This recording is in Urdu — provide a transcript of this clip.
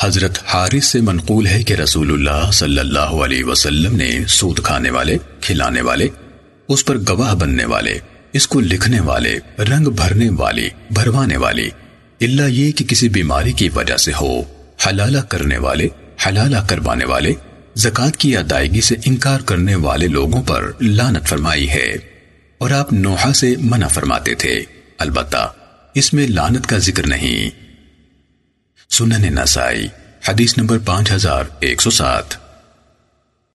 حضرت حارث سے منقول ہے کہ رسول اللہ صلی اللہ علیہ وسلم نے سود کھانے والے، کھلانے والے، اس پر گواہ بننے والے، اس کو لکھنے والے، رنگ بھرنے والی، بھروانے والی اللہ یہ کہ کسی بیماری کی وجہ سے ہو، حلالہ کرنے والے، حلالہ کروانے والے، زکوٰۃ کی ادائیگی سے انکار کرنے والے لوگوں پر لانت فرمائی ہے۔ اور آپ نوحہ سے منع فرماتے تھے۔ البتہ اس میں لانت کا ذکر نہیں۔ سنن نسائی حدیث نمبر پانچ ہزار ایک سو سات۔